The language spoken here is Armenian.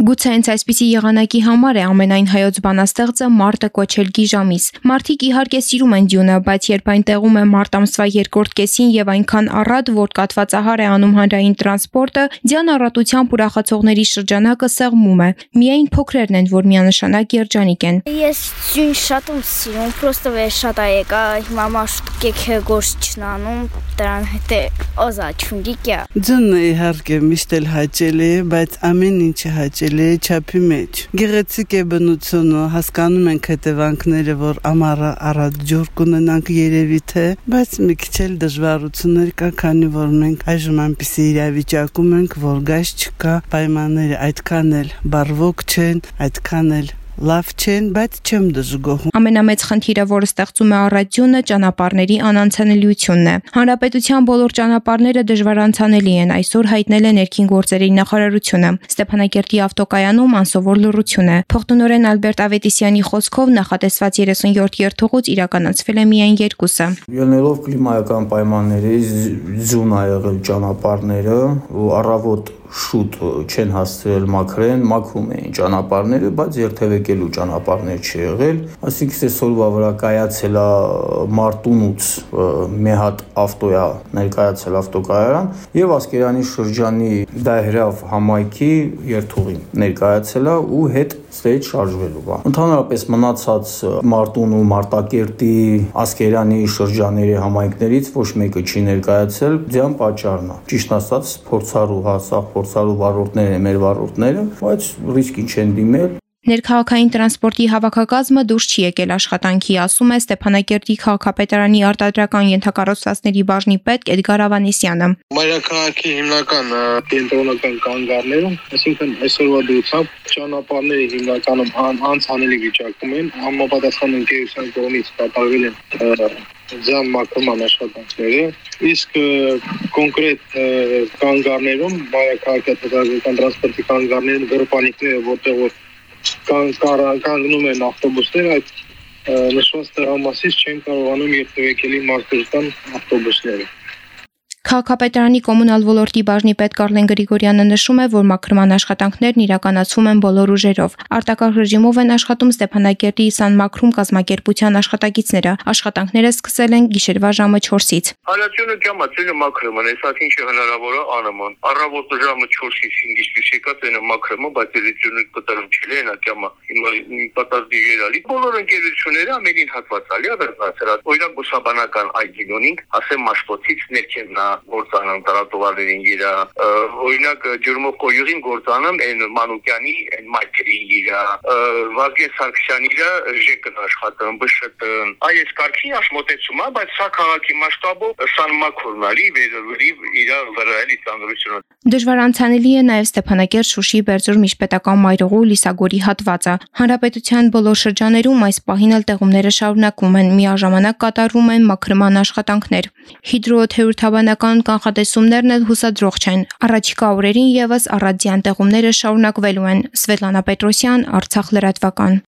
Գուցե հենց այսպիսի եղանակի համար է ամենայն հայոց բանաստեղծը մարտը կոչել գիժամիս։ Մարդիկ իհարկե սիրում են Դյունը, բայց երբ այն տեղում է մարտ ամսվա երկրորդ կեսին եւ այնքան առատ, որ կատվածահար է անում հանրային տրանսպորտը, ձյան առատությամբ ուրախացողների շրջանակը սեղմում է։ Միայն փոքրերն են, որ միանշանակ երջանիկ են։ Ես Դյուն շատ եմ սիրում, պրոստը վեր շատ է եկա, հիմա մաշտուկ է գործ չնանում, դրան հետ է օզաչունդիկյա։ Ձնը իհարկե միշտ էլ հաճելի է, բայց ամեն ինչը հաճելի է չափի մեջ։ Գեղեցիկ է բնությունը, հասկանում ենք հետևանքները, որ ամառը առատ ջուր կունենանք երևի թե, բայց մի քիչ էլ դժվարություններ կա, քանի որ մենք այժմ այնպիսի իրավիճակում ենք, որ գազ չկա, պայմանները այդքան էլ բարվոք չեն, այդքան էլ լավ չեն, բայց չեմ դժգոհում։ Ամենամեծ խնդիրը, որը ստեղծում է առատյունը, ճանապարհների անանցանելիությունն է։ Հանրապետության բոլոր ճանապարհները դժվար անցանելի են, այսօր հայտնել է ներքին գործերի նախարարությունը։ Ստեփանակերտի ավտոկայանում անսովոր լռություն է։ Փոխտնօրեն Ալբերտ Ավետիսյանի խոսքով նախատեսված 37 երթուղուց իրականացվել է միայն երկուսը։ Ելնելով կլիմայական պայմանների ա եղել ճանապարհները ու առավոտ շուտ չեն հասցրել մաքրեն, մաքրում էին ճանապարհները, բայց երթևեկելու ճանապարհներ չի եղել։ Այսինքն այսօրվա վրա կայացել է Մարտունուց մի հատ ավտոյա ներկայացել ավտոկայարան եւ Ասկերանի շրջանի Դահրավ համայնքի երթուղին ներկայացել է ու հետ ստեյջ շարժվելու բան։ Ընդհանրապես մնացած Մարտուն ու Մարտակերտի Ասկերանի շրջանների համայնքներից ոչ մեկը չի ներկայացել, ձյան պատճառն է։ Ճիշտ ասած, փորձառու հասավ փորձառու վարորդները, մեր վարորդները, բայց ռիսկի չեն դիմել, Ներքաղաքային տրանսպորտի հավաքակազմը դուրս չի եկել աշխատանքի, ասում է Ստեփանակերտի քաղաքապետարանի արտադրական ենթակառուցվածքների բաժնի պետ Էդգար Ավանեսյանը։ Մայրաքաղաքի հիմնական կենտրոնական կանգառներում, այսինքն այսօրվա դրությամբ ճանապարհները հիմնականում անցանելի վիճակում են, համապատասխան ընկերության կողմից կատարվել են ձյան մաքրման աշխատանքները, իսկ կոնկրետ կանգառներում, մայրաքաղաքական տրանսպորտի կանգառներում գրպանիկները, որտեղ որ կանգնում են ավտոբուսները, այդ նշված տեղամասից չեն կարողանում երթևեկելի մարդկության ավտոբուսները։ Քաղաքապետարանի կոմունալ ոլորտի բաժնի պետ Կարլեն Գրիգորյանը նշում է, որ մաքրման աշխատանքներն իրականացվում են բոլոր ուժերով։ Արտակարգ ռեժիմով են աշխատում Ստեփանակերտի Իսան մաքրում կազմակերպության աշխատակիցները։ Աշխատանքները սկսել են գիշերվա ժամը 4-ից։ Հալացյունը կամա ցելը մաքրման, հեսա ինչ հնարավոր է անման։ Առավոտ ժամը 4-ից 5-ից եկած են մաքրումը, բայց էլեկտրոնիկ կատարում չլի նա Հիմա պատասխան եղալի։ Բոլոր ընկերությունները ամենին հատվածալի ադարձած։ Օրինակ բուսաբանական այգին ունենք, ասեմ մաշտոցից ներքևնա գործանան տարատովարներին իրա օրինակ ջրմող կոյուղին գործանամ այն Մանուկյանի այն մայքերին իրա Վազգեն Սարգսյանի իրա ЖԿ-ն աշխատում ԲՇՏ-ն այս կարգի աշմոտեցում է բայց սա քաղաքի մասշտաբով սանմակորնալի վերևի իրա վրա էլի ծանրությունը Դժվար անցանելի է նաև Ստեփանակերտ Շուշի Բերձոր միջպետական մայրուղու Լիսագորի հատվածը Հանրապետության բոլոր շրջաներում այս պահին էլ տեղումները շարունակվում են միաժամանակ կատարվում են մաքրման աշխատանքներ Հիդրոթերապևտաբանական կանխատեսումներն էլ հուսադրող չեն։ Առաջիկա օրերին եւս առադյան տեղումները շարունակվելու են։ Սվետլանա Պետրոսյան, Արցախ լրատվական։